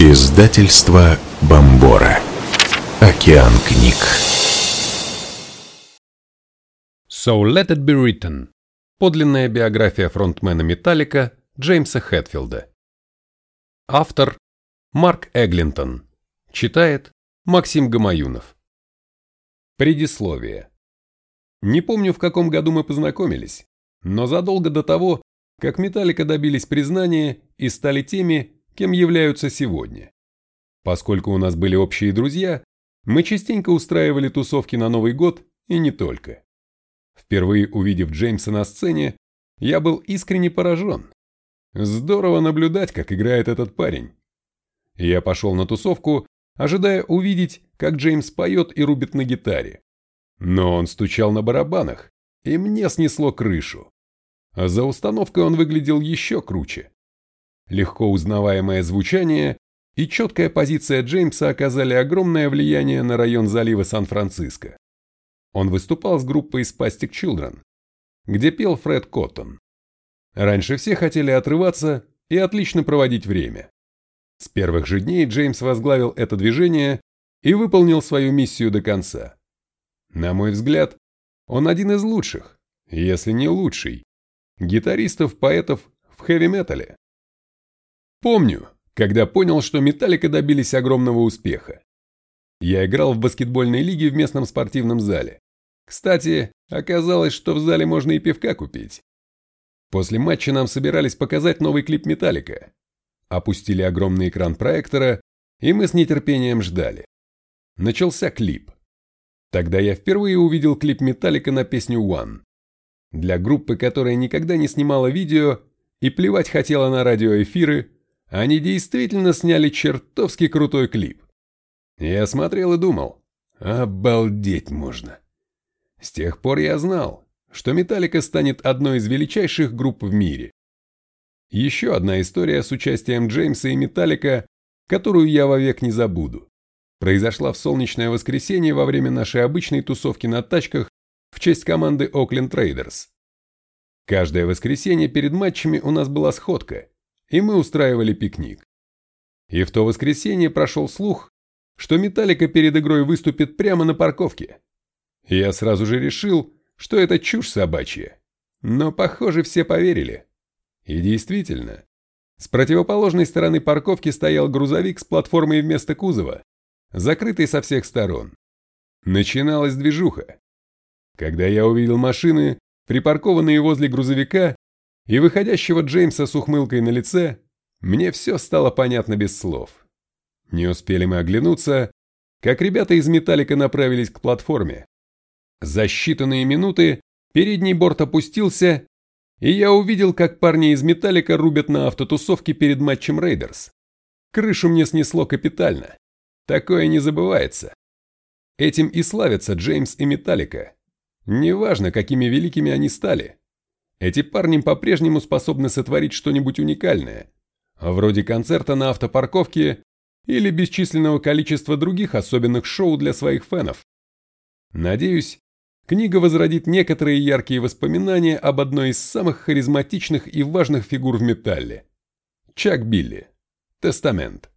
Издательство Бомбора. Океан книг. So Let It Be Written. Подлинная биография фронтмена Металлика Джеймса Хэтфилда. Автор Марк Эглинтон. Читает Максим Гамаюнов. Предисловие. Не помню, в каком году мы познакомились, но задолго до того, как Металлика добились признания и стали теми, кем являются сегодня. Поскольку у нас были общие друзья, мы частенько устраивали тусовки на Новый год и не только. Впервые увидев Джеймса на сцене, я был искренне поражен. Здорово наблюдать, как играет этот парень. Я пошел на тусовку, ожидая увидеть, как Джеймс поет и рубит на гитаре. Но он стучал на барабанах, и мне снесло крышу. А за установкой он выглядел еще круче. Легко узнаваемое звучание и четкая позиция Джеймса оказали огромное влияние на район залива Сан-Франциско. Он выступал с группой Spastic Children, где пел Фред Коттон. Раньше все хотели отрываться и отлично проводить время. С первых же дней Джеймс возглавил это движение и выполнил свою миссию до конца. На мой взгляд, он один из лучших, если не лучший, гитаристов-поэтов в хэви-метале. Помню, когда понял, что Металлика добились огромного успеха. Я играл в баскетбольной лиге в местном спортивном зале. Кстати, оказалось, что в зале можно и пивка купить. После матча нам собирались показать новый клип Металлика. Опустили огромный экран проектора, и мы с нетерпением ждали. Начался клип. Тогда я впервые увидел клип Металлика на песню One. Для группы, которая никогда не снимала видео и плевать хотела на радиоэфиры, они действительно сняли чертовски крутой клип. Я смотрел и думал, обалдеть можно. С тех пор я знал, что Металлика станет одной из величайших групп в мире. Еще одна история с участием Джеймса и Металлика, которую я вовек не забуду, произошла в солнечное воскресенье во время нашей обычной тусовки на тачках в честь команды Окленд Трейдерс. Каждое воскресенье перед матчами у нас была сходка, и мы устраивали пикник. И в то воскресенье прошел слух, что Металлика перед игрой выступит прямо на парковке. Я сразу же решил, что это чушь собачья. Но, похоже, все поверили. И действительно, с противоположной стороны парковки стоял грузовик с платформой вместо кузова, закрытый со всех сторон. Начиналась движуха. Когда я увидел машины, припаркованные возле грузовика, и выходящего Джеймса с ухмылкой на лице, мне все стало понятно без слов. Не успели мы оглянуться, как ребята из Металлика направились к платформе. За считанные минуты передний борт опустился, и я увидел, как парни из Металлика рубят на автотусовке перед матчем Raiders. Крышу мне снесло капитально. Такое не забывается. Этим и славятся Джеймс и Металлика. Неважно, какими великими они стали. Эти парни по-прежнему способны сотворить что-нибудь уникальное, вроде концерта на автопарковке или бесчисленного количества других особенных шоу для своих фэнов. Надеюсь, книга возродит некоторые яркие воспоминания об одной из самых харизматичных и важных фигур в металле. Чак Билли. Тестамент.